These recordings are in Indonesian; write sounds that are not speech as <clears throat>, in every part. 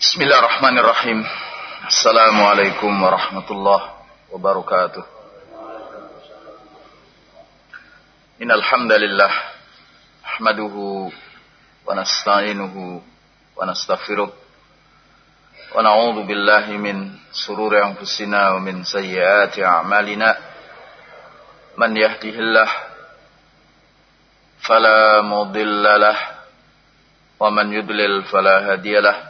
Bismillahirrahmanirrahim. Assalamualaikum warahmatullahi wabarakatuh. Innal hamdalillah nahmaduhu wa nasta'inuhu wa nastaghfiruh wa na'udzu billahi min sururi anfusina wa min sayyiati a'malina. Man yahdihillah fala mudilla lah wa man yudlil fala hadiya lah.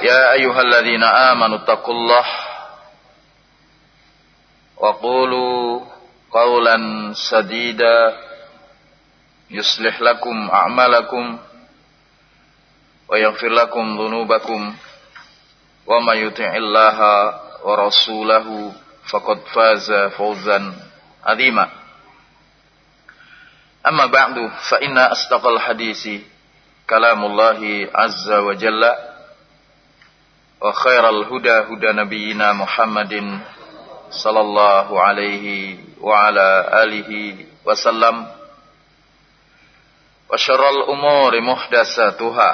يا أيها الذين آمنوا اتقوا الله وقولوا قولا سديدا يصلح لكم أعمالكم ويغفر لكم ذنوبكم وما يطع الله ورسوله فقد فاز فوزا عظيما أما بعد فإن أصدق الحديث كلام الله عز وجل وخير الهدى هدى نبينا محمد صلى الله عليه وعلى آله وسلم وشر الأمور محدثاتها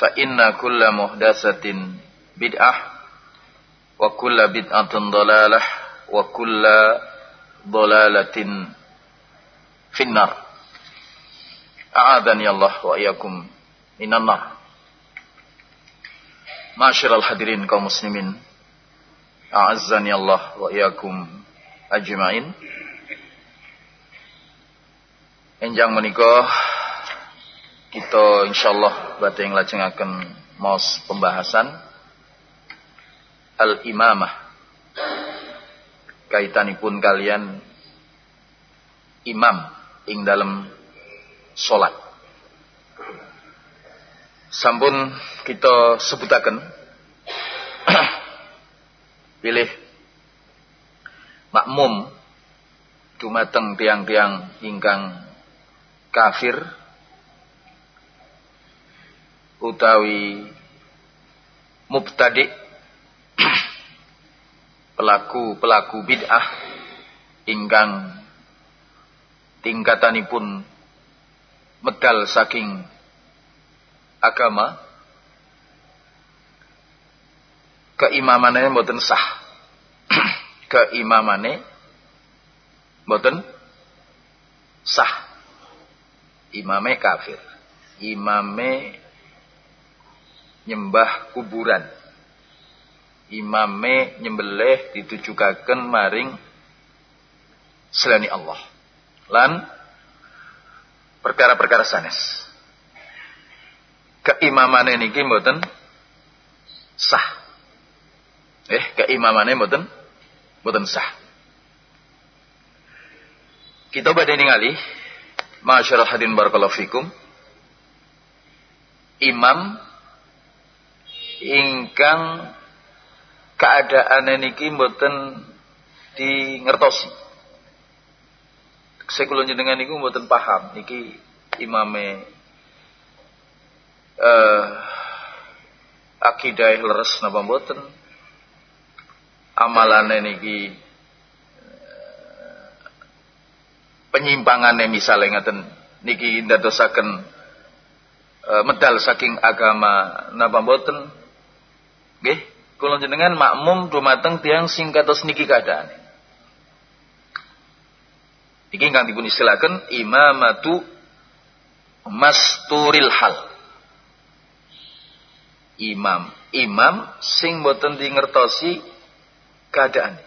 فإن كل محدثة بدعة وكل بدعة ضلالة وكل ضلالة في النار أعاذني الله وإياكم من النار Masyiral hadirin kaum muslimin. A'azzani Allah wa iyakum ajma'in. Enjang menikah Kita insyaallah yang lajeng akan Maus pembahasan. Al-imamah. Kaitanipun kalian Imam Ing dalam Solat sampun kita sebutaken. <clears throat> Pilih makmum dumateng tiang-tiang ingkang kafir utawi mubtadi <clears throat> pelaku-pelaku bid'ah ingkang tingkatanipun medal saking agama keimamane mboten sah. <clears throat> Keimamane mboten sah. Imame kafir. Imame nyembah kuburan. Imame nyembelih ditujukaken maring selani Allah. Lan perkara-perkara sanes keimamane niki mboten sah. Eh, keimamane mboten mboten sah. Kita badhe ningali masyaallah hadirin barakallahu fikum. Imam ingkang keadaan niki mboten di ngertosi. Saya kula jenengan niku mboten paham niki imame uh, akidah leres napa mboten? Amalane niki uh, penyimpangane misalnya ngaten niki ndadosaken uh, medal saking agama napa mboten? Nggih kula jenengan makmum dumateng tiang sing kados niki keadaan Iki ingkang dipun istilahaken imamatu masturil hal imam. Imam sing boten di ngertosi keadaan.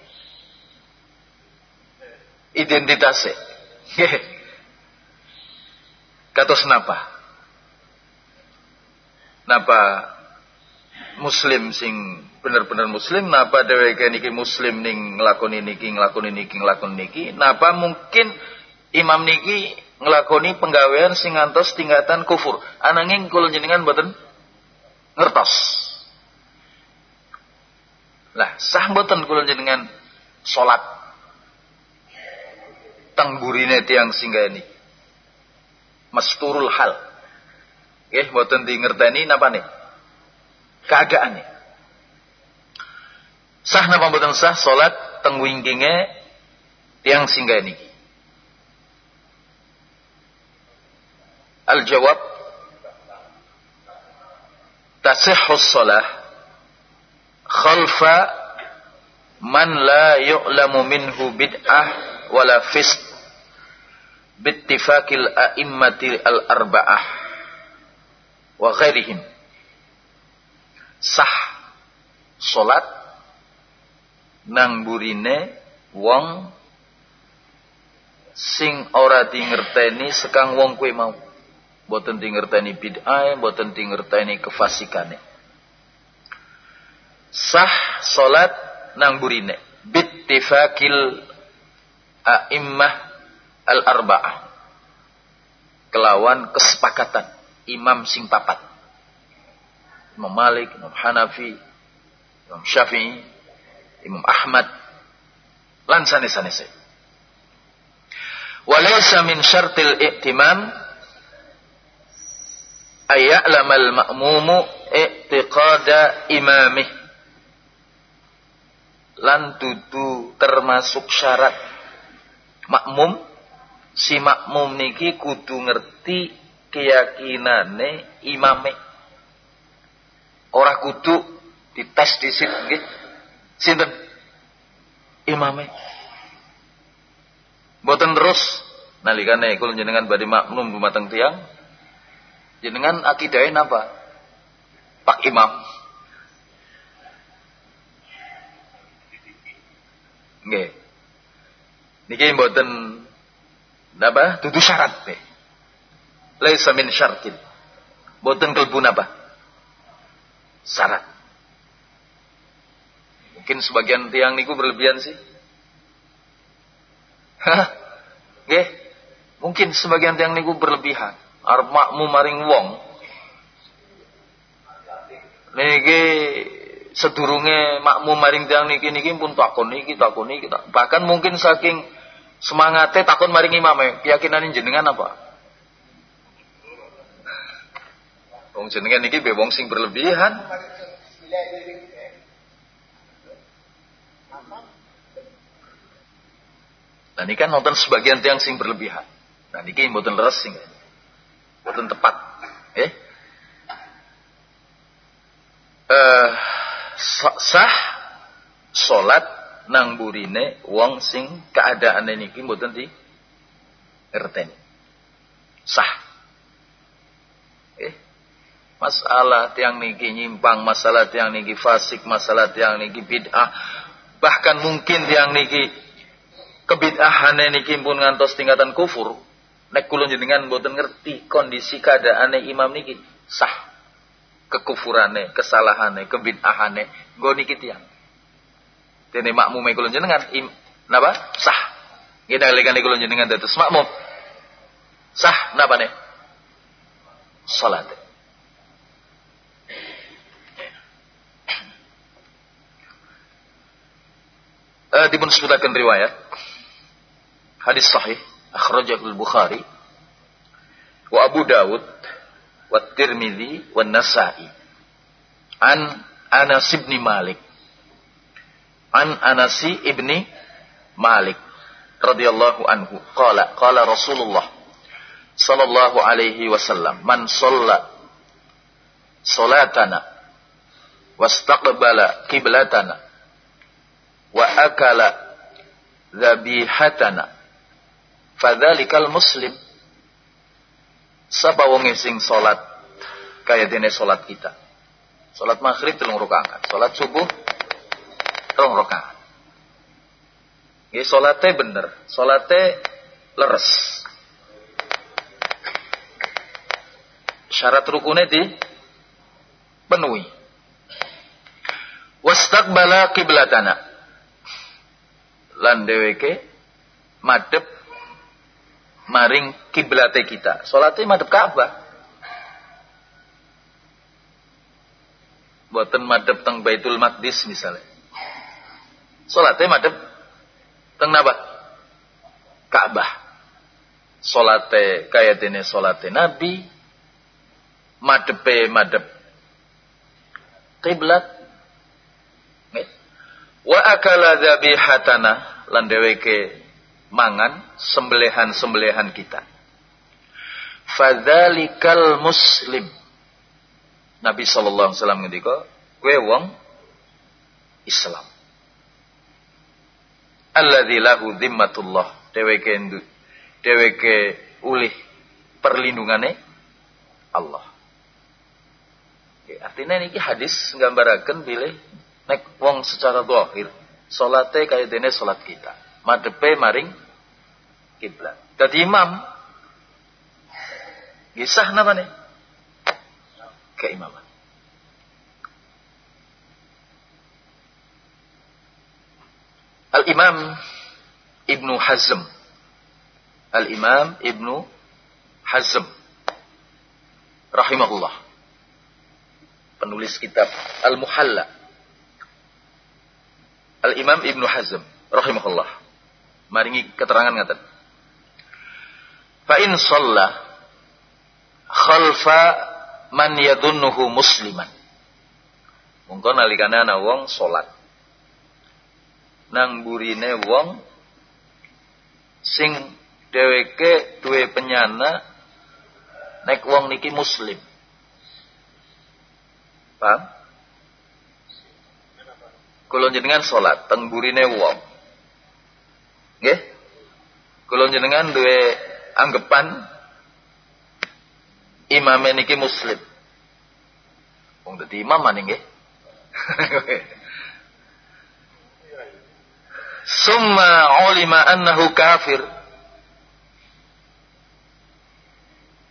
Identitasnya. <laughs> Katos napa? Napa muslim sing bener-bener muslim napa dheweke niki muslim ning nglakoni niki nglakoni niki nglakoni niki napa mungkin imam niki nglakoni penggawean sing ngantos tingkatan kufur ananging kula jenengan mboten ngertos? Lah sah mboten kula jenengan salat? Tangburine tiang singgah ini masturul hal. Nggih mboten di ngerteni napa nih keadaannya sah napa mboten sah? Salat teng wingkinge tiang singgah niki al jawab tasihhu shalah khalfa man la yu'lamu minhu bid'ah wala fisq bittifaqil a'immati al arba'ah wa ghairihim. Sah salat nang burine wong sing ora dingerteni sekang wong kue mau boten dingerteni bid'ah boten dingerteni kefasikane. Sah salat nang burine. Bittifakil a'immah al-arba'ah. Kelawan kesepakatan imam sing papat. Imam Malik, Imam Hanafi, Imam Syafi'i, Imam Ahmad lan sanes-sanese. Walaysa min syartil i'timam ayya'lamal ma'mumu i'tiqada imamih. Lan dudu termasuk syarat makmum si makmum niki kudu ngerti keyakinane imame. Ora kudu dites disit nggih Sinten? Imame. Boten terus nalikane kula jenengan badhe makmum dumateng tiang jenengan akidahe napa? Pak Imam. Nggih. Niki mboten napa? Dudu syarat nggih. Laisa min syartin. Mboten kelbu napa? Syarat. Mungkin sebagian tiang niku berlebihan sih. Hah? Nggih. Mungkin sebagian tiang niku berlebihan. Arep makmu maring wong. Niki sedurunge makmu maring tiang niki niki pun takon niki takon niki. Bahkan mungkin saking semangatnya takon maring imame, keyakinan jenengan apa? Wong jenengan niki be wong sing berlebihan. Nah ini kan nonton sebagian tiang sing berlebihan. Nah ini mboten leres sing. Mboten tepat. Eh? Uh, sah salat nang burine wong sing keadaane niki mboten di ngerteni. Sah. Eh? Masalah tiang niki nyimpang, masalah tiang niki fasik, masalah tiang niki bid'ah, bahkan mungkin tiang niki kebid'ahane niki pun ngantos tingkatan kufur nek kula jenengan mboten ngerti kondisi keadaane imam niki sah kekufurane kesalahane kebid'ahane nggo niki tiyang. Dene makmume kula jenengan im, napa? Sah. Nggih nalikane kula jenengan dados makmum. Sah napa ne salat. Uh, dipun riwayat. Hadis sahih akhrajahul Bukhari wa Abu Dawud wa Tirmidzi wa Nasa'i an Anas bin Malik an Anas bin Malik radhiyallahu anhu qala qala Rasulullah sallallahu alaihi wasallam man shalla salatana wastaqbala qiblatana wa akala dhabihatana Fadzalikal muslim. Sapa wong sing salat kaya dene salat kita. Salat maghrib telung rakaat, salat subuh telung rakaat. Nggih salate bener, salate leres. Syarat rukunnya di penuhi. Wastaqbala kiblatana. Lan dheweke madhep maring kiblate kita. Salate madhep Ka'bah. Buatan madhep teng Baitul Maqdis misalnya. Salate madhep teng napa? Ka'bah. Salate kaya dene salate Nabi. Madhepe madhep kiblat Wa akala dzabihatana lan dheweke mangan sembelihan-sembelihan kita. Fadzalikal muslim. Nabi sallallahu alaihi wasallam ngendika, kowe wong Islam. Alladzi lahu dzimmatullah. Dheweke dheweke ulih perlindungane Allah. artinya ini hadis nggambaraken bilih nek wong secara zahir salate kaya dene salat kita madepe maring kiblat dadi imam. Gisah namanya. Keimaman Al-Imam Ibnu Hazm. Al-Imam Ibnu Hazm. Rahimahullah. Penulis kitab Al-Muhalla. Al-Imam Ibnu Hazm. Rahimahullah. Maringi keterangan ngaten. Fa in shalla khalfa man yadunnuhu musliman. Mongko nalikane ana wong salat nang burine wong sing dheweke duwe penyana nek wong niki muslim. Paham? kula jenengan salat teng burine wong. Nggih? Kula jenengan duwe anggapan imam niki muslim. Wong dadi imam maning nggih. <laughs> Summa ulima annahu kafir.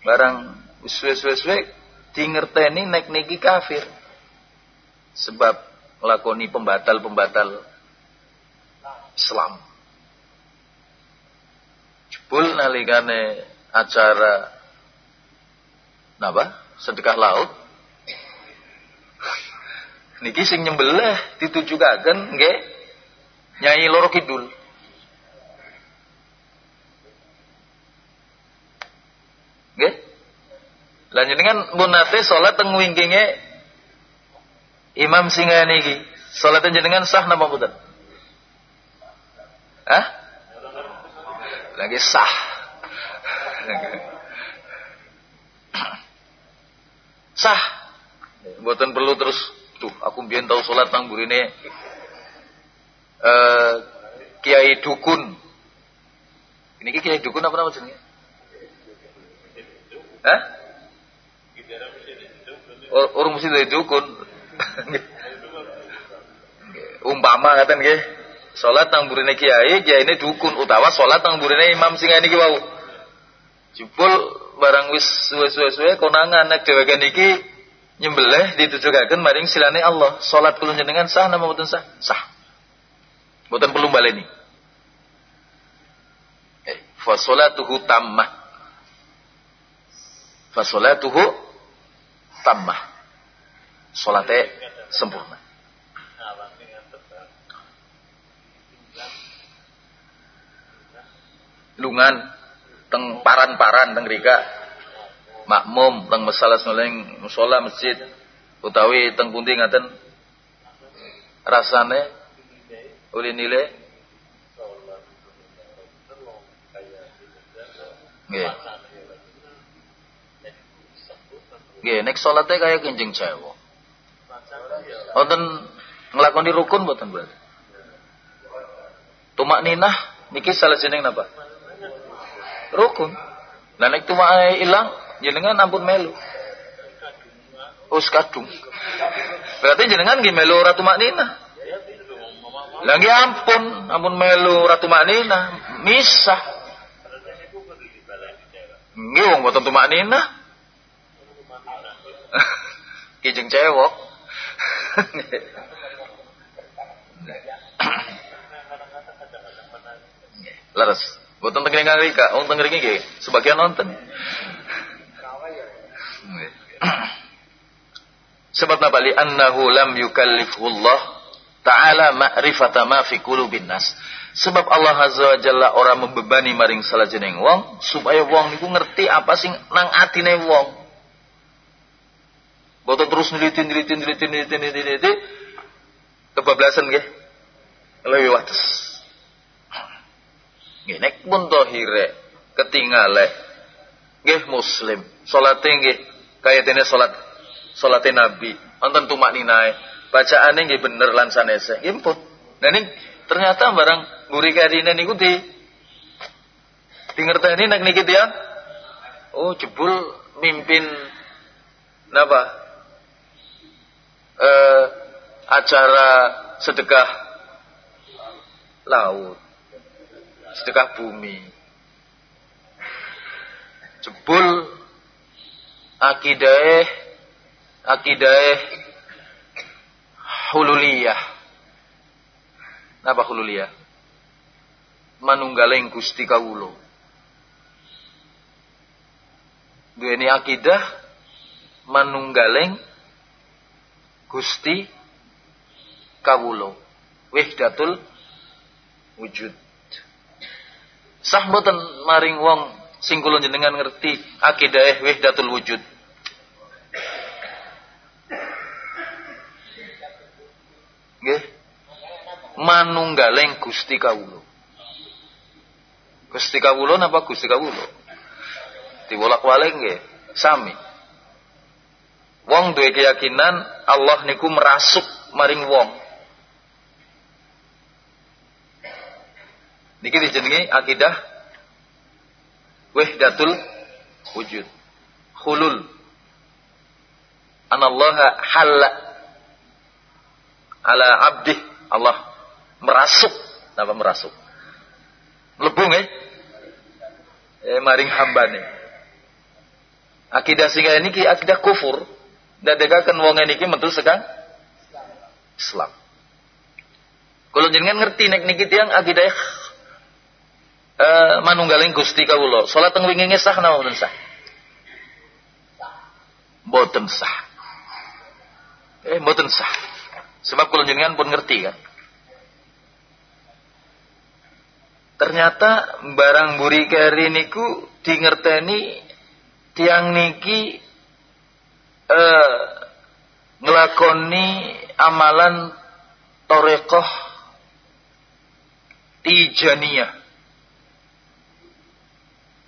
Barang wis-wis-wis di ngerteni nek niki kafir. Sebab ngelakoni pembatal-pembatal Islam. Jebul nalikane acara napa? Sedekah laut. Niki sing nyembelih ditujukaken nggih Nyai Loro Kidul. Nggih? Lan jenengan munate salat teng wingkinge Imam singa niki salat jenengan sah napa mboten? Hah? Lagi sah. sah. Mboten perlu terus tuh aku biyen tau salat nang burine eh Kiai Dukun. Ini Kiai Dukun apa nama jenenge? Hah? Orang mesti dari dukun. <laughs> Umpama ngaten nggih. Salat nang burine kiai, kiai ini dukun utawa salat nang burine imam sing niki wau. Jupul barang wis suwe-suwe konangan nek dheweke niki nyembelih ditujukaken maring silane Allah. Salat kula jenengan sah napa mboten sah? Sah. Mboten perlu baleni. Eh, fa salatuhu tammah. Fa salatuhu tammah Salatnya sempurna. Lungan teng paran-paran teng rika makmum teng masalah seleng musola masjid utawi teng pundi ngaten rasane uli nilai Nggih. Nggih, nek salate kaya kenjing Jawa. Wonten nglakoni rukun mboten berarti. Tumak ninah niki salah jeneng napa? Rukun. Lah nek tumak ilang jenengan ampun melu. Us kadung. Berarti jenengan nggih melu ratu. Lagi ampun, ampun melu ratu maknina, misah. Nggih wong boten tumaknina. <laughs> Kijeng cewek. <laughs> Laras. Boten teng Amerika, wong teng ngriki sebagian nonton. Sebab apa? Li annahu lam yukallifullah ta'ala ma'rifata ma fi qulubin nas. Sebab Allah Azza wa Jalla orang membebani maring salah jeneng wong supaya wong niku ngerti apa sing nang atine wong. Boten terus neliti neliti neliti neliti, neliti. kebablasan nggih. Lebih wates. Nggih pun tohire ketingale nggih muslim, salate nggih kaya dene salat salate nabi, wonten tumak ninae, bacaane nggih bener lan sanese. Nggih pun. Nah ini ternyata barang mburi kadine niku di dingerteni nek niki dia oh jebul mimpin napa? Eh acara sedekah laut sedekah bumi. Jebul akidah akidah hululiyah. Napa hululiyah? Manunggaling Gusti kawulo. Duweni akidah manunggaling Gusti kawulo. Wahdatul wujud. Sah mboten maring wong sing kula jenengan ngerti akidah wahdatul wujud. Nggih. Manunggaling Gusti kawula. Gusti kawula napa Gusti kawula? Diwolak-walik nggih, sami. Wong duwe keyakinan Allah niku merasuk maring wong. Niki dijenengi akidah wahdatul wujud. Hulul. Anallaha halla ala abdih. Allah merasuk. Napa merasuk? Lebung eh? Eh maring hambane. Akidah singa ini ki akidah kufur. Dadekaken wong niki metu sekang Islam. Kalau jenengan ngerti nek niki tiang akidah uh, manunggaling Gusti kawula. Salat teng wingi sah napa mboten sah? Eh mboten sah. Sebab kula jenengan pun ngerti kan. Ternyata barang buri keri niku dingerteni tiang niki eh ngelakoni amalan torekoh tijaniyah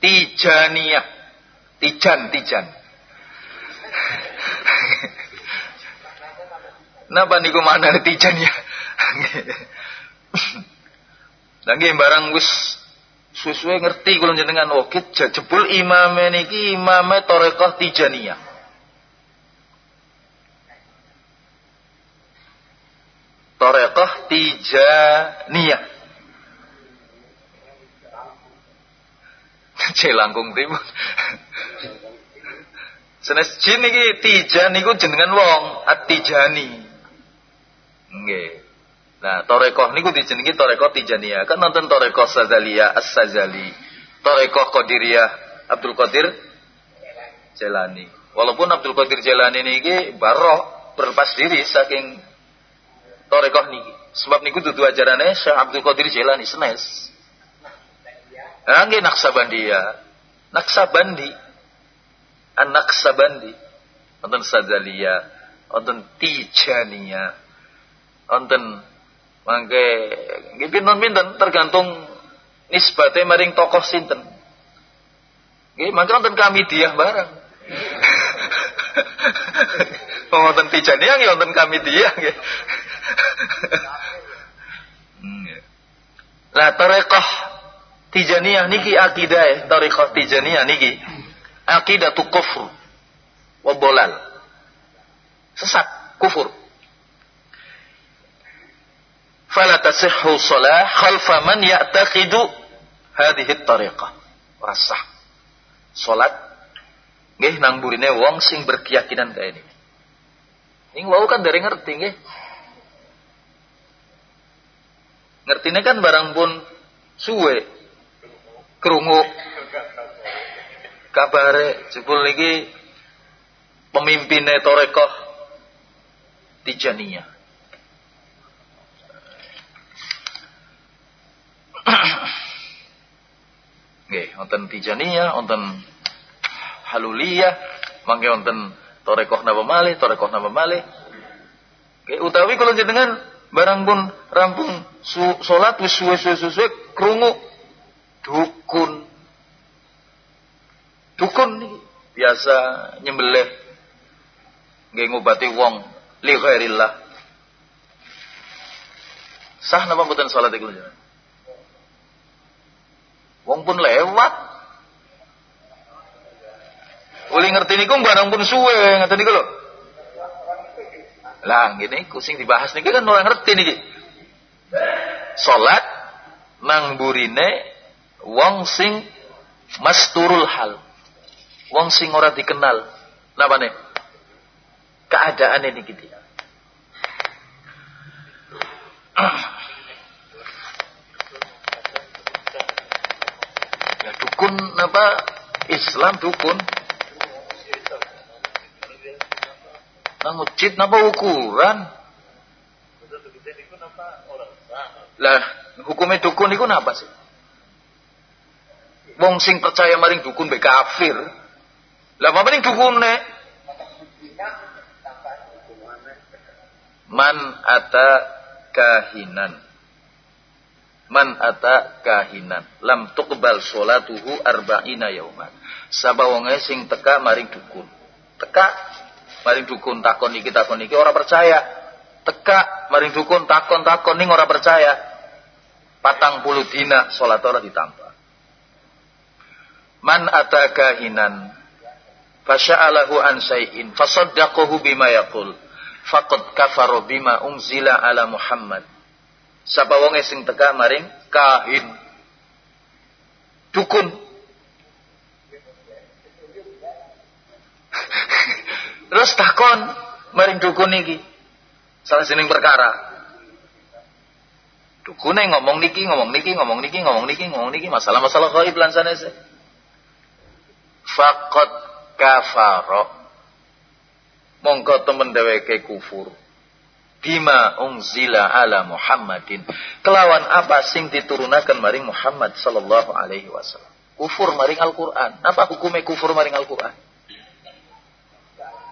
Tijaniyah. Tijan, tijan. Napa niku mana tijaniyah? Lagi barang wis suwe ngerti kula jenengan oh, jebul imame niki imame torekoh tijaniyah. Torekoh tijaniyah. Jelangkung timun. Senes jin iki tijan niku jenengan wong at-tijani. Nggih. Nah, torekoh niku dijenengi torekoh tijaniyah. Kan nonton torekoh Sazaliyah As-Sazali. Torekoh Qadiriyah Abdul Qadir Jelani. Walaupun Abdul Qadir Jelani niki barok berlepas diri saking torekoh niki. Sebab niku dudu ajarane Syekh Abdul Qadir Jelani senes. Angge Naksabandia. Naksabandi. An-Naksabandi. Wonten Sazalia, wonten Tijania. Wonten mangke nggih pinten-pinten tergantung nisbate maring tokoh sinten. Nggih, mangke wonten kami dia barang. <laughs> wonten Tijania nggih wonten kami dia nggih. <laughs> Hmm, Lah tarekah Tijaniyah niki akidah eh, tariqah Tijaniyah niki tu kufur wa bolal. Sesat, kufur. Fala tasihhu shalah khalfa man ya'taqidu hadhihi tariqah. Rasah. Salat nggih nang burine wong sing berkeyakinan kaya ini. Ini wau kan dari ngerti nggih. Ngertine kan barang pun suwe krungu kabare jebul niki pemimpinnya Torekoh Tijaniyah. <coughs> Nggih, wonten Tijaniyah, wonten Haluliyah, mangke wonten Torekoh napa malih, Torekoh napa malih. Nggih, utawi kula jenengan barang pun rampung su, salat wis suwe-suwe krungu dukun. Dukun niki biasa nyembelih nggih ngobati wong li ghairillah. Sah napa mboten salat iku Wong pun lewat. Uli ngerti niku barang pun suwe ngerti niku lho. Lah ngene iku sing dibahas niki kan ora ngerti niki. Salat nang burine wong sing masturul hal. Wong sing ora dikenal. Napa nih? Keadaan ini gitu. Ya dukun apa? Islam dukun. Masjid napa ukuran? Lah, hukumnya dukun itu napa sih? Wong sing percaya maring dukun be kafir. Lah apa ning dukune? Man ata kahinan. Man ata kahinan. Lam tuqbal sholatuhu arba'ina yauman. Saba wonge sing teka maring dukun. Teka maring dukun takon iki takon iki ora percaya. Teka maring dukun takon takon ning ora percaya. Patang puluh dina sholat ora. Man ataka hinan fasya'alahu an say'in fasaddaqahu bima yaqul faqad kafara bima unzila ala Muhammad. Sapa wonge sing teka maring kahin dukun <laughs> Terus takon maring dukun iki. Salah sining perkara. Dukune ngomong niki, ngomong niki, ngomong niki, ngomong niki, ngomong niki, masalah-masalah gaib lan sanese faqad kafaro. Mongko temen dheweke kufur. Bima unzila ala Muhammadin. Kelawan apa sing diturunaken maring Muhammad sallallahu alaihi wasallam? Kufur maring Al-Qur'an. Apa hukumnya kufur maring Al-Qur'an?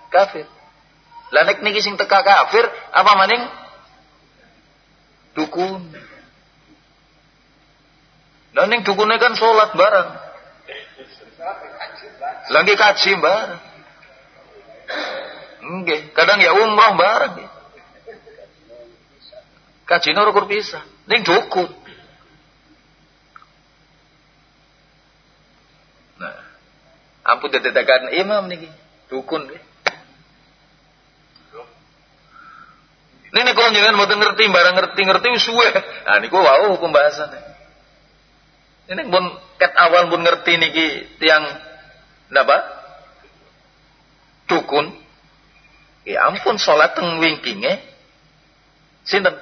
Kafir. Lah nek niki sing teka kafir apa maning? Dukun. Dan ning kan salat bareng lagi kaji bareng. Nggih, kadang ya umroh bareng. Kaji ora kur bisa. Ning dukun. Nah, ampun dedekan imam niki, dukun nggih. Ini kalau jangan mau ngerti, barang ngerti-ngerti suwe. Nah, niku wow pembahasan. Ini pun ket awal pun ngerti niki tiang Napa? Dukun. Ya ampun salat teng wingkinge. Sinten?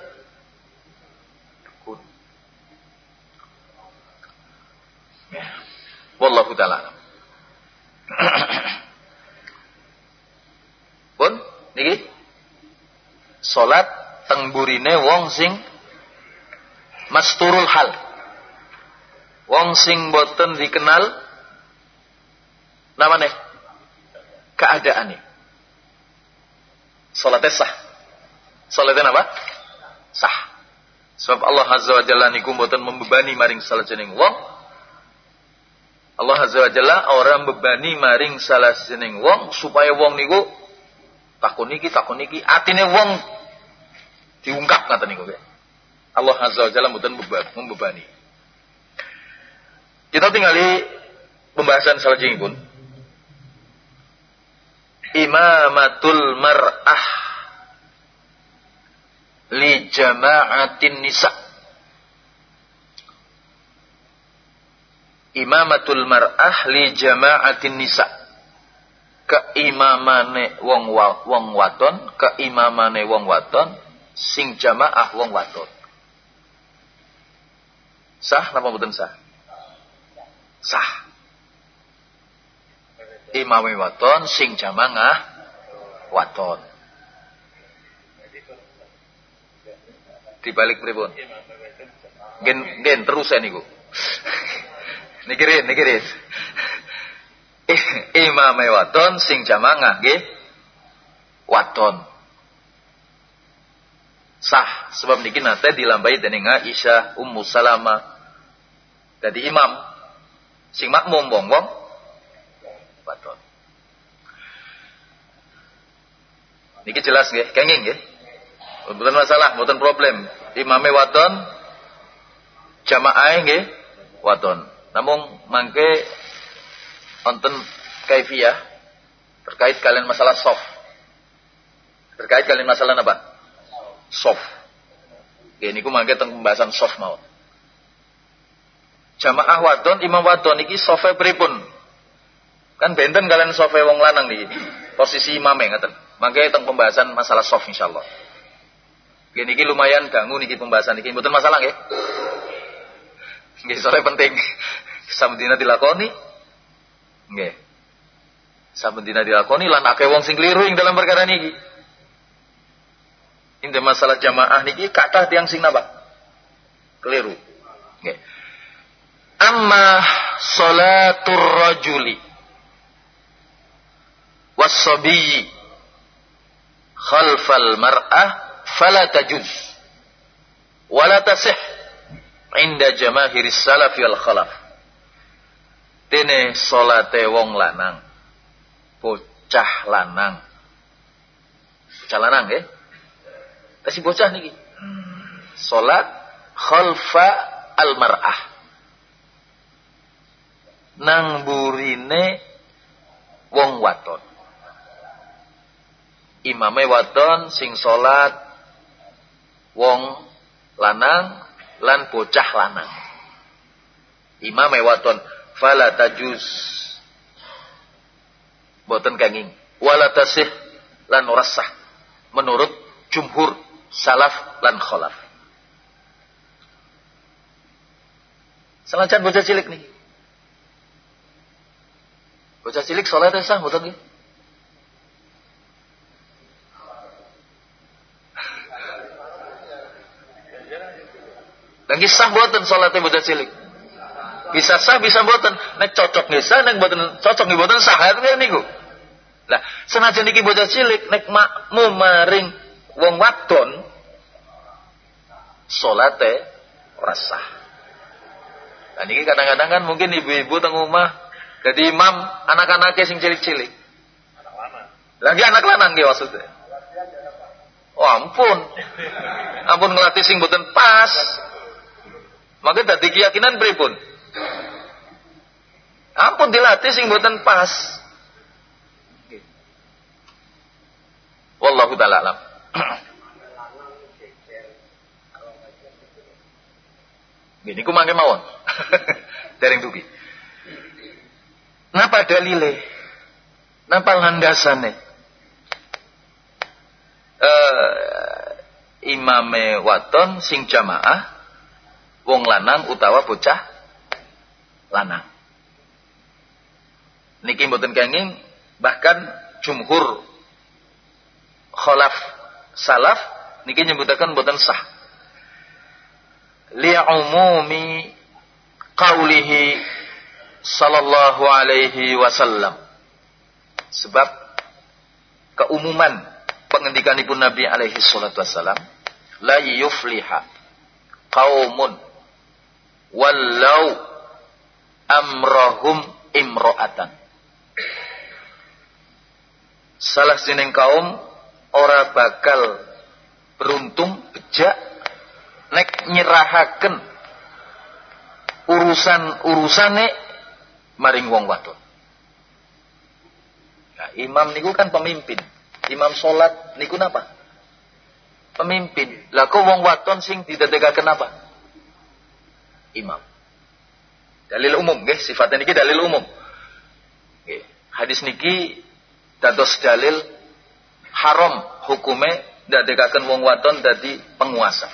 Dukun. Ya. Wallahu taala. <clears throat> Pun niki salat teng burine wong sing masturul hal. Wong sing boten dikenal namanya keadaannya salatnya sah. Salatnya apa? Sah. Sebab Allah azza wa jalla niku mboten membebani maring salah jeneng wong. Allah azza wa jalla orang bebani maring salah jeneng wong supaya wong niku takun niki takun niki. Atine wong diungkap kata niku Allah azza wa jalla mboten membebani. Kita tinggali pembahasan salah pun imamatul mar'ah li jama'atin nisa. Imamatul mar'ah li jama'atin nisa. Keimamane wong wa, wong wadon keimamane wong wadon sing jamaah wong wadon. Sah napa mboten sah? Sah imame waton sing jamangah waton. Dibalik pripun? Gen gen terus niku. <laughs> Nikirin nikirin <laughs> imame waton sing jamangah nggih. Waton. Sah sebab niki nate dilambai dening Aisyah Ummu Salamah. Dadi imam sing makmum wong-wong waton. Niki jelas nggih, kenging nggih. Mboten masalah, mboten problem. Imame waton jamaah nggih waton. Namun mangke wonten kaifiyah terkait kalian masalah soft. Terkait kalian masalah apa? Soft. Nggih niku mangke teng pembahasan soft mau. Jamaah wadon, imam wadon iki sofe pripun? Kan benten kalian sofe wong lanang nih. Posisi imame ngaten. Mangke tentang pembahasan masalah soft insyaallah. Gini ki lumayan ganggu niki pembahasan niki. Mboten masalah nggih. Nggih soalnya penting. <laughs> Samdina dilakoni. Nggih. Samdina dilakoni lan akeh wong sing keliru ing dalam perkara niki. Ini masalah jamaah niki kata tiang sing napa? Keliru. Nggih. Amma salatur rajuli wasabiyi khalfal mar'ah fala tajuz. Wala tasih inda jamahiris salaf wal khalaf. Dene salate wong lanang bocah lanang. Bocah lanang nggih Tapi bocah niki? Salat khalfa al mar'ah. Nang burine wong waton imame wadon sing salat wong lanang lan bocah lanang. Imame wadon fala tajuz. Boten kenging wala tasih lan rasah menurut jumhur salaf lan khalaf. Selanjutnya bocah cilik nih. Bocah cilik sholat sah, betul nih? Lagi sah buatan sholatnya buatan cilik. Bisa sah, bisa buatan. Nek cocok nih sah, nek buatan cocok nih buatan sah. Itu kan niku. Lah, senajan niki bocah cilik, nek makmu maring wong wadon, sholatnya rasah. Nah, ini kadang-kadang kan mungkin ibu-ibu teng rumah jadi imam anak-anaknya sing cilik-cilik. Lagi anak lanang gitu maksudnya. Oh ampun. Ampun ngelatih sing boten pas. Maka tadi keyakinan pripun? Ampun dilatih sing boten pas. Wallahu taala alam. <coughs> Gini ku mangke mawon. <laughs> Dereng dugi. Napa dalile? Napa landasane? Uh, imame waton sing jamaah wong lanang utawa bocah lanang. Niki mboten kenging bahkan jumhur khalaf salaf niki nyebutaken mboten sah. Li'umumi qaulihi sallallahu alaihi wasallam. Sebab keumuman pengendikanipun Nabi alaihi salatu wasallam la yufliha qaumun Walau amrohum imro'atan. Salah sining kaum ora bakal beruntung bejak nek nyerahaken urusan urusane maring wong wadon. Nah, imam niku kan pemimpin. Imam sholat niku napa? Pemimpin. Lah kok wong waton sing didadekaken apa? Imam. Dalil umum nggih, sifatnya niki dalil umum. Nggih. Hadis niki dados dalil haram hukume dadekaken wong waton dadi penguasa.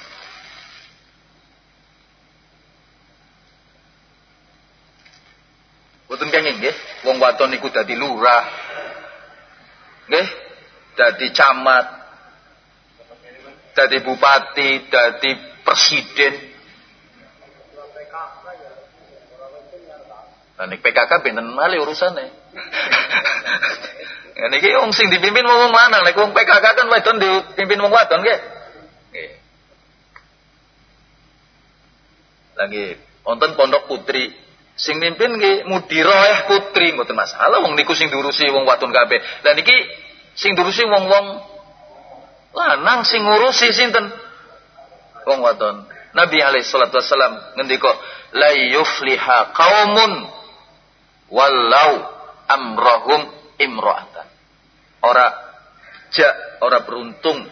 Boten kenging nggih, wong waton niku dadi lurah. Nggih, dadi camat, dadi bupati, dadi presiden. Nah, nek PKK benten malih urusane. Ya <laughs> niki wong sing dipimpin wong lanang, nek wong PKK kan wedon dipimpin wong wadon nggih. Lagi wonten pondok putri sing mimpin nggih mudirah putri mboten masalah wong niku sing diurusi wong wadon kabeh. Lah niki sing diurusi wong-wong lanang sing ngurusi sinten? Wong wadon. Nabi alaihi salatu wasallam ngendika la yufliha qaumun walau amrahum imra'atan. Ora ja, ora beruntung.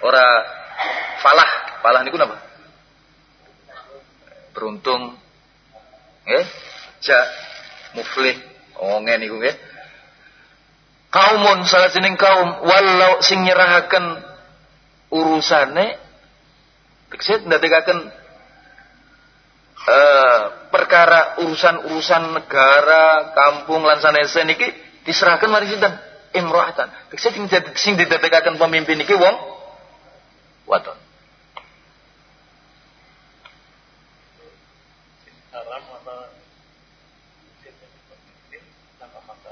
Ora falah. Falah niku napa? Beruntung. Nggih? Ja muflih. Oh ngene niku nggih. Kaumun salah sining kaum walau sing nyerahaken urusane tegese ndadekaken uh, perkara urusan-urusan negara, kampung lan sanese niki diserahkan mari sinten? Imro'atan. Tegese sing sing didadekaken pemimpin niki wong wadon.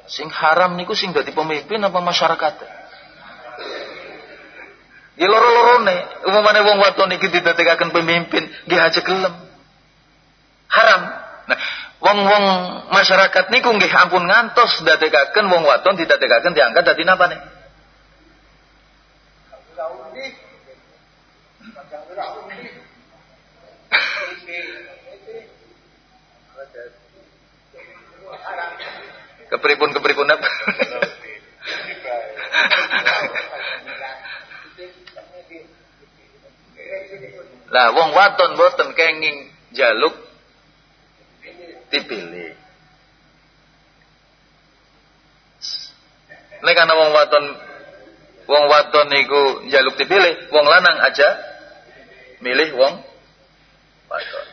Sing haram niku sing dadi pemimpin apa masyarakat? Ya loro-lorone, umumane wong wadon iki didadekaken pemimpin, nggih aja gelem. Haram. Nah, wong-wong masyarakat niku nggih ampun ngantos dadekaken wong wadon didadekaken diangkat dadi napa nih? kepripun kepripun apa? Lah wong waton boten kenging jaluk dipilih. Nek ana wong waton wong waton niku jaluk dipilih, wong lanang aja milih wong waton.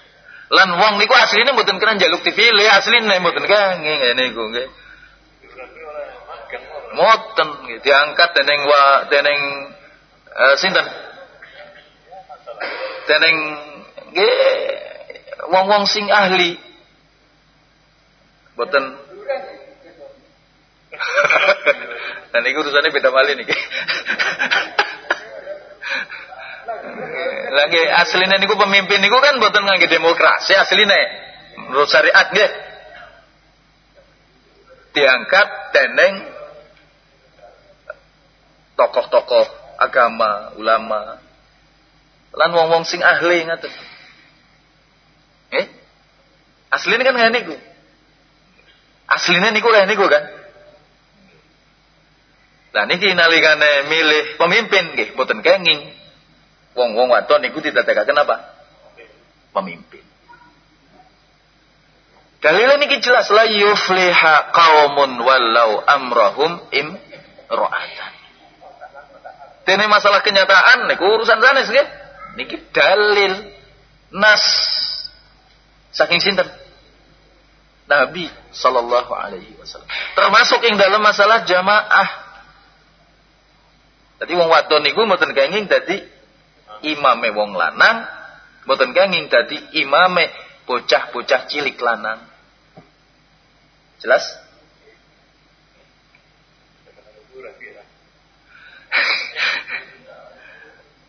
Lan wong niku asline mboten kena jaluk dipilih, asline mboten kenging ngene niku nggih. Moten diangkat dening wa dening uh, sinten? Dening nggih wong-wong sing ahli. Boten <laughs> Dan niku urusannya beda malih niki. Lagi aslinya niku pemimpin niku kan boten ngangge demokrasi aslinya. Menurut syariat nggih. Diangkat dening tokoh-tokoh agama, ulama, lan wong-wong sing ahli ngaten. Eh? Asline kan ngene niku. Asline niku kaya niku kan. Lah niki nalikane milih pemimpin nggih mboten kenging. Wong-wong wadon niku didadekaken apa? Pemimpin. Dalil niki jelas la yufliha qaumun walau amrahum im ro'atan. Dene masalah kenyataan niku urusan sanes nggih. Niki dalil nas saking sinten? Nabi sallallahu alaihi wasallam. Termasuk yang dalam masalah jamaah. Jadi wong wadon niku mboten kenging dadi imame wong lanang, mboten kenging dadi imame bocah-bocah cilik lanang. Jelas?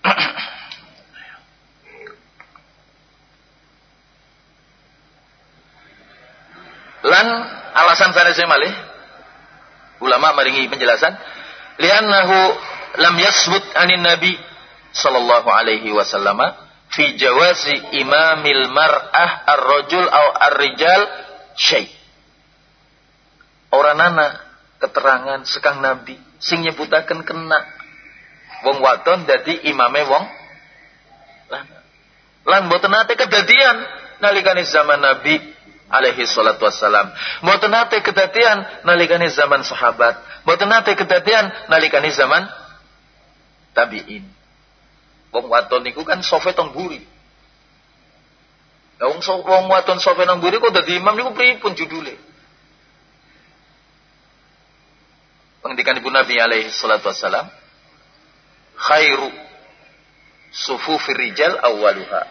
<laughs> Lan alasan sanes malih ulama maringi penjelasan li'annahu lam yasbut anin nabi sallallahu alaihi wasallam fi jawazi imamil mar'ah ar-rajul au ar-rijal syai. Orang nana keterangan sekang nabi sing nyebutaken kena wong wadon dadi imame wong lanang lan mboten nate kedadian nalikane zaman nabi alaihi salatu wassalam. Mboten nate kedadian nalikane zaman sahabat. Mboten nate kedadian nalikane zaman tabiin. Wong wadon niku kan sofe tong buri wong wong wadon sofe tong buri kok dadi imam niku pripun judule? Pengendikan ibu Nabi alaihi salatu wassalam khairu sufufi rijal awwaluha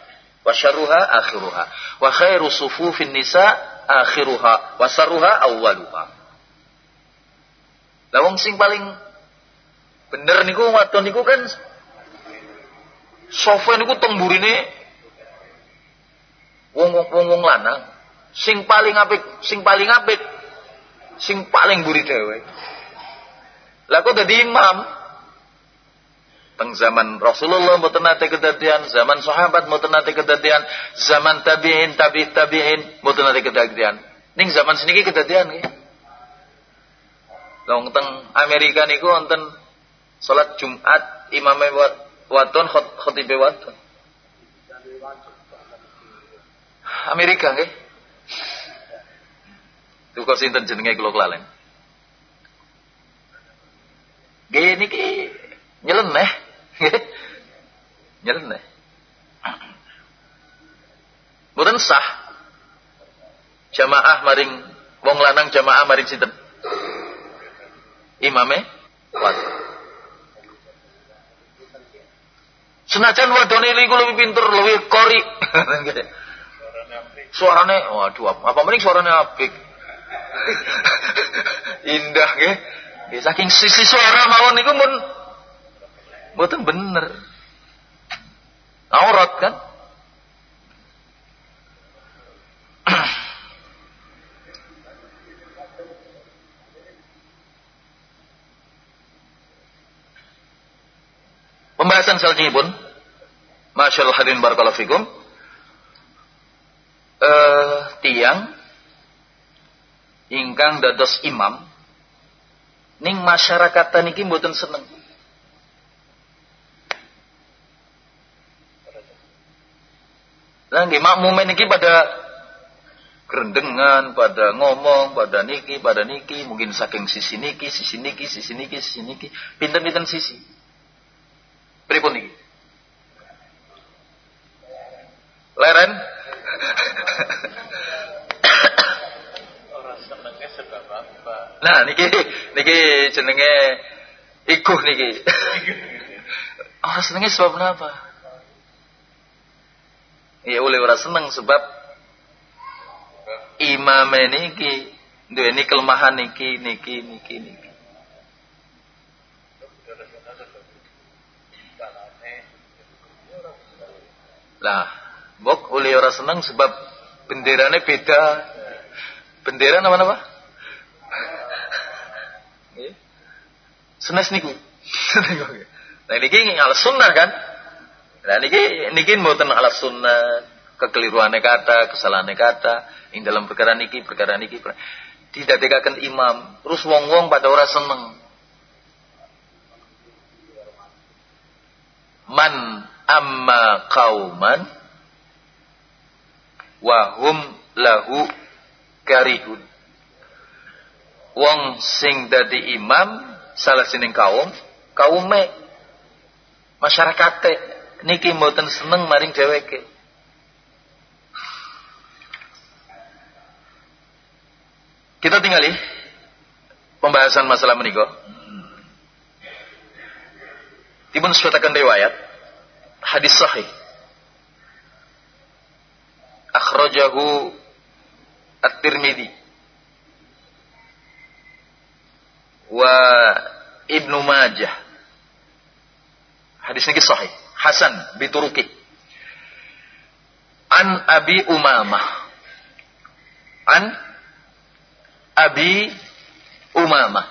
wa syarruha akhiruha. Wa khairu sufufin nisa akhiruha. Wa sarruha awwaluha. Lah wong sing paling bener niku wadon niku kan sofa niku teng burine wong wong wong lanang. Sing paling apik sing paling apik sing paling buri dhewe. Lah kok dadi imam? Teng zaman Rasulullah mboten nate kedadian, zaman sahabat mboten nate kedadian, zaman tabi'in, tabi' tabi'in mboten nate kedadian. Ning zaman seniki kedadian nggih. Long teng Amerika niku wonten salat Jumat imame waton khotibe waton. Amerika nggih. Duka sinten jenenge kula kelalen. Gini ki nyeleneh. <laughs> nyeleneh. Mboten sah. Jamaah maring wong lanang jamaah maring sinten? Imame wat. Senajan wadone niku lebih pinter, lebih kori. <laughs> suarane, waduh, apa, apa mending suarane apik. <laughs> Indah nggih. Saking sisi suara mawon niku pun mboten bener. Aurat kan? <clears throat> Pembahasan selanjutnya pun Masyaallah hadirin barakallahu fikum eh, tiang ingkang dados imam ning masyarakat niki mboten seneng. Nggih makmum niki pada kerendengan, pada ngomong, pada niki, pada niki, mungkin saking sisi niki, sisi niki, sisi niki, sisi niki, pinten-pinten sisi. Pripun niki? Leren? Nah niki niki jenenge iguh niki. <laughs> Ora senenge sebab apa? Ya oleh ora seneng sebab imam niki duweni kelemahan niki niki niki niki. Lah, mbok oleh ora seneng sebab benderane beda. Bendera nama-nama? Senes niku. <laughs> nah niki ala sunnah kan? Nah niki niki mboten ala sunnah, kekeliruane kata, kesalahan kata, ing dalam perkara niki, perkara niki. Tidak dekakan imam, terus wong-wong pada ora seneng. Man amma kauman wahum lahu karihun. Wong sing dadi imam salah sining kaum kaume masyarakat niki mboten seneng maring dheweke kita tinggali pembahasan masalah menika dipun sebutaken riwayat hadis sahih akhrajahu at-Tirmidzi wa Ibnu Majah. Hadis ini sahih. Hasan bituruki. An Abi Umamah. An Abi Umamah.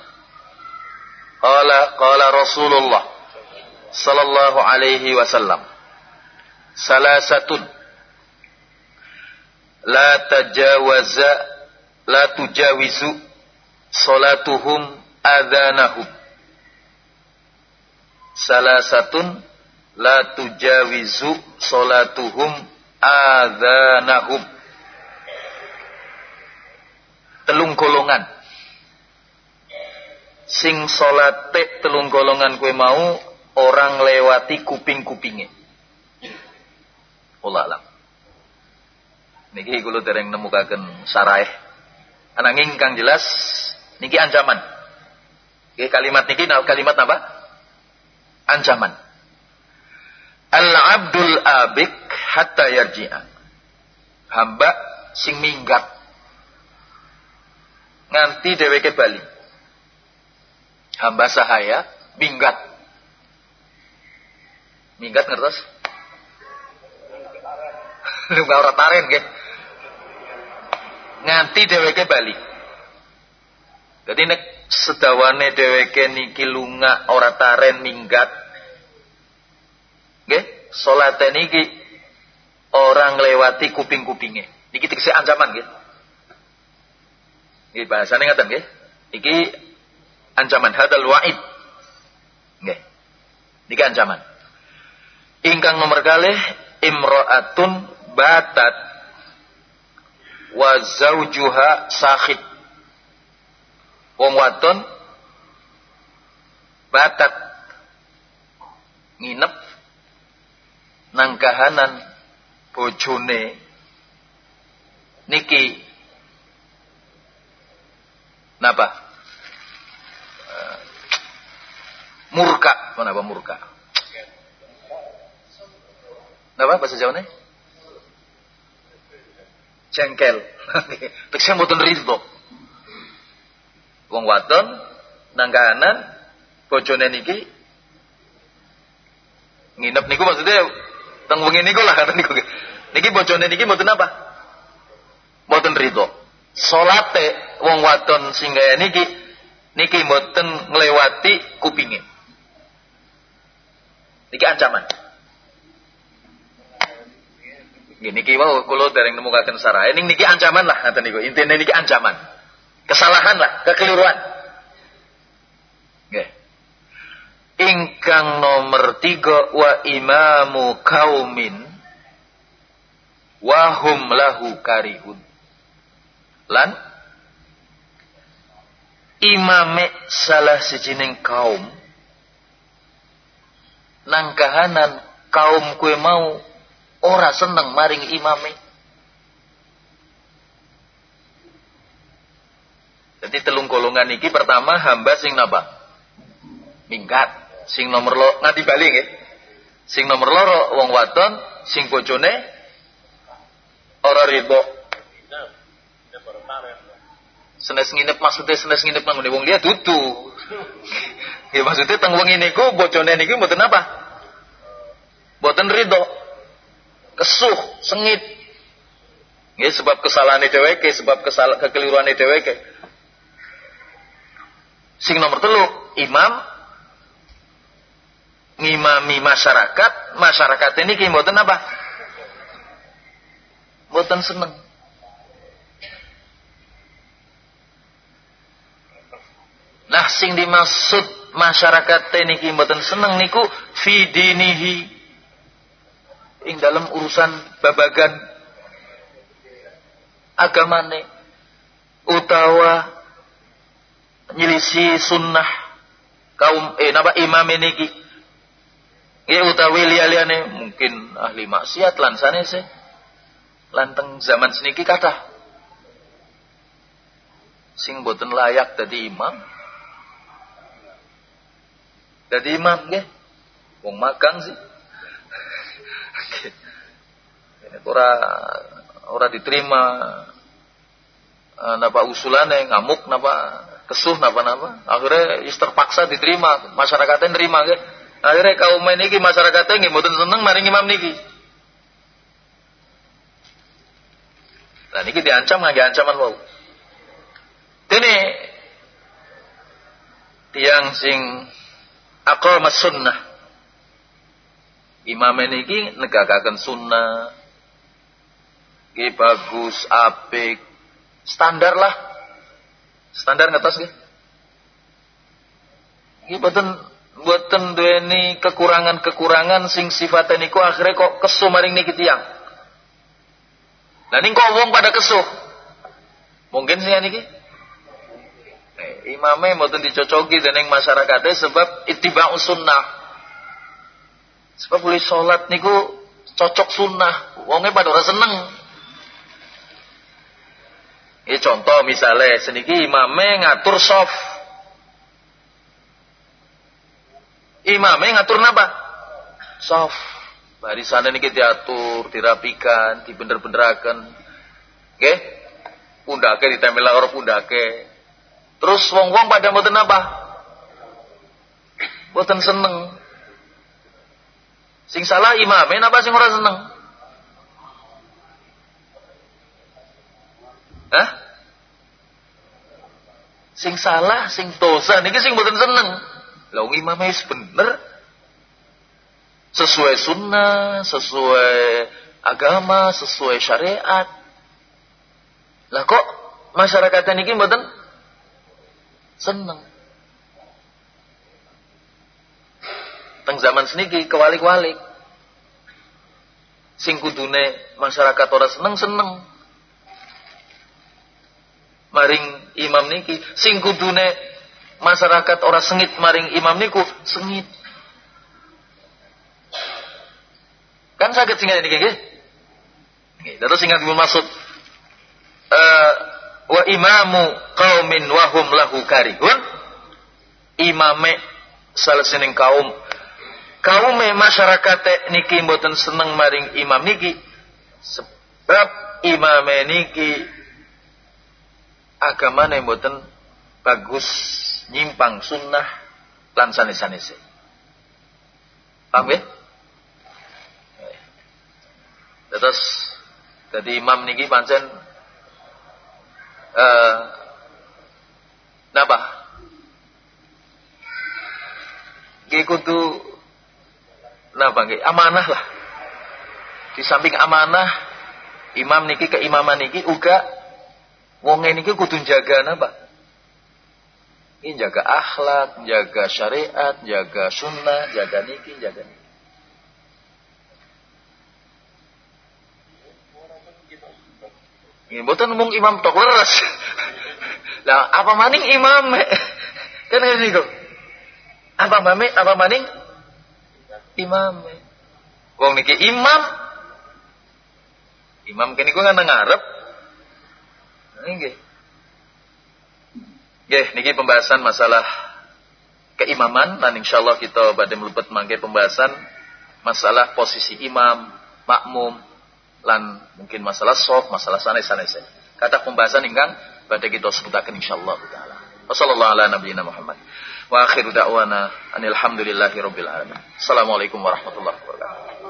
Qala qala Rasulullah sallallahu alaihi wasallam. Salasatun la tajawaza la tujawizu salatuhum adhanahum salasatun la tujawizu salatuhum adhanahum. Telung golongan. Sing salate telung golongan kue mau orang lewati kuping-kupinge. Allah alam. Niki kula dereng nemukaken saraeh ananging kang jelas niki ancaman Nggih kalimat niki kalimat apa? Ancaman Al-abdul abik hatta yarji'a. Hamba sing minggat. Nganti dheweke bali. Hamba sahaya minggat. Minggat ngertos? Lu <laughs> ora taren nggih. Nganti dheweke bali. Jadi nek sedawane dheweke niki lunga ora taren minggat Nggih, salat niki orang lewati kuping-kupinge. Niki tegese ancaman nggih. Nggih bahasane ngaten nggih. Niki ancaman hadal wa'id. Nggih. Niki ancaman. Ingkang nomor kalih imra'atun batat wa zaujuha sakhid. Wong wadon batat nginep nang kahanan bojone. Niki. Napa? Uh, murka. Apa murka? Napa bahasa Jawa nih jengkel <laughs> tegese mboten ridho. Wong wadon nang kahanan bojone niki. Nginep niku maksudnya Teng wengi niku lah kata niku. Niki bojone niki mboten apa? Mboten ridho. Salate wong wadon sing niki niki mboten nglewati kupinge. Niki ancaman. Gini niki wau kula dereng nemukaken sarahe ning niki ancaman lah kata niku. Intine niki ancaman. Kesalahan lah, kekeliruan. Nggih ingkang nomor tiga wa imamu kaumin wahum lahu karihun. Lan imame salah sejening kaum nang kahanan kaum kue mau ora seneng maring imame. Jadi telung golongan iki pertama hamba sing napa? Minggat sing nomor lo nganti bali nggih. Sing nomor loro wong wadon sing bojone ora rido. Senes nginep maksudnya senes nginep nang wong liya dudu. ya maksudnya teng wong niku bojone niku mboten apa? Mboten rido. Kesuh, sengit. Nggih sebab kesalahan dheweke, sebab kesalahan kekeliruan dheweke. Sing nomor telu, imam ngimami masyarakat, masyarakat ini ki mboten apa? Mboten seneng. Nah sing dimaksud masyarakat ini ki mboten seneng niku fi dinihi ing dalam urusan babagan agamane utawa nyelisi sunnah kaum eh napa imam ini Ya utawi liya-liyane mungkin ahli maksiat lan sanese. Lanteng zaman seniki kata sing boten layak dadi imam. Dadi imam nggih. Wong magang sih. ora ora diterima uh, napa usulane ngamuk napa kesuh napa napa akhirnya terpaksa diterima masyarakatnya nerima nggih Akhirnya kaum ini masyarakatnya nggih mboten seneng maring imam niki. Nah niki diancam nggak ancaman wau. Ini tiang sing mas sunnah. Imam niki negakaken sunnah. Ki bagus, apik, standar lah. Standar ngetos nggih. Iki boten boten duweni kekurangan-kekurangan sing sifatnya niku akhirnya kok kesuh maring niki tiyang. Lah ning kok wong pada kesuh. Mungkin sih niki. Eh, imame mboten dicocoki dening masyarakatnya sebab ittiba sunnah. Sebab boleh sholat niku cocok sunnah. Wongnya pada ora seneng. Ini contoh misalnya seniki imame ngatur soft Imamnya ngatur napa? Soft. Barisan ini kita diatur, dirapikan, dibener-benerakan. Oke? Pundake ditempel orang pundake. Terus wong-wong pada mboten apa? Mboten seneng. Sing salah imamnya napa sing ora seneng? Hah? Sing salah, sing dosa niki sing mboten seneng. Lah imamnya bener sesuai sunnah, sesuai agama, sesuai syariat. Lah kok masyarakat ini mboten seneng. Teng zaman seniki kewalik-walik. Sing kudune masyarakat ora seneng-seneng. Maring imam niki sing kudune masyarakat orang sengit maring imam niku sengit. Kan sakit singa ini nggih. Terus ingat maksud uh, wa imamu qaumin wa hum lahu karihun. Imame salah sining kaum kaume masyarakat niki mboten seneng maring imam niki sebab imame niki agamane mboten bagus nyimpang sunnah lan sanes-sanese. Paham ya? Terus jadi imam niki pancen eh napa? Nggih kudu napa nggih amanah lah. Di samping amanah imam niki keimaman niki uga wong niki kudu jaga napa? Ini jaga akhlak, jaga syariat, jaga sunnah, jaga niki, jaga niki. Ini bukan ngomong imam tok leres. <laughs> Lah apa maning imam? <laughs> kan ngene niku. Apa maning apa maning? Imam. Wong niki imam. Imam kene ku kan ngarep. Nggih. Oke, niki pembahasan masalah keimaman dan insya Allah kita pada melebet mangke pembahasan masalah posisi imam, makmum, lan mungkin masalah soft, masalah sana. Kata pembahasan ingkang pada kita sebutakan insyaallah taala. Wassallallahu ala nabiyina Muhammad. Wa akhiru da'wana anil hamdulillahi rabbil alamin. Assalamualaikum warahmatullahi wabarakatuh.